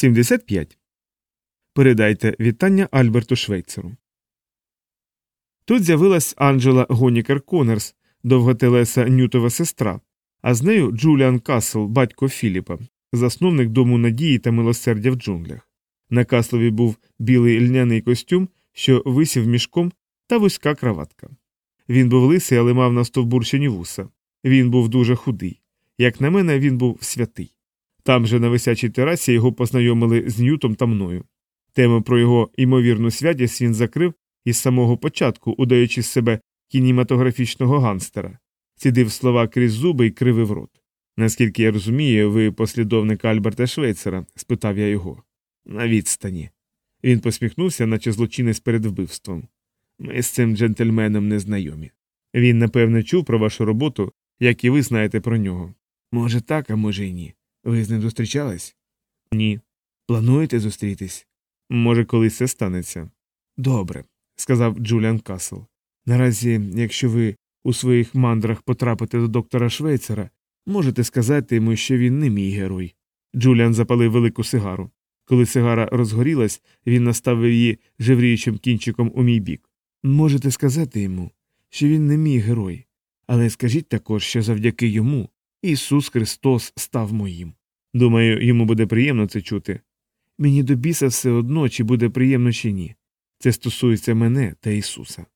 75. Передайте вітання Альберту Швейцеру. Тут з'явилась Анджела Гонікер Конерс, довготелеса Нютова сестра, а з нею Джуліан Касл, батько Філіпа, засновник дому надії та милосердя в джунглях. На Каслові був білий льняний костюм, що висів мішком, та вузька краватка. Він був лисий, але мав настовбурчені вуса. Він був дуже худий. Як на мене, він був святий. Там же на висячій терасі його познайомили з Ньютом та мною. Тему про його ймовірну святість він закрив із самого початку, удаючи з себе кінематографічного ганстера, цідив слова крізь зуби і кривив рот. Наскільки я розумію, ви послідовник Альберта Швейцера? спитав я його. На відстані. Він посміхнувся, наче злочинець перед вбивством. Ми з цим джентльменом не знайомі. Він, напевне, чув про вашу роботу, як і ви знаєте про нього. Може, так, а може й ні. Ви з ним зустрічались? Ні. Плануєте зустрітись? Може, колись це станеться. Добре, сказав Джуліан Касл. Наразі, якщо ви у своїх мандрах потрапите до доктора Швейцера, можете сказати йому, що він не мій герой. Джуліан запалив велику сигару. Коли сигара розгорілась, він наставив її жевріючим кінчиком у мій бік. Можете сказати йому, що він не мій герой, але скажіть також, що завдяки йому Ісус Христос став моїм. Думаю, йому буде приємно це чути. Мені до біса все одно, чи буде приємно, чи ні. Це стосується мене та Ісуса.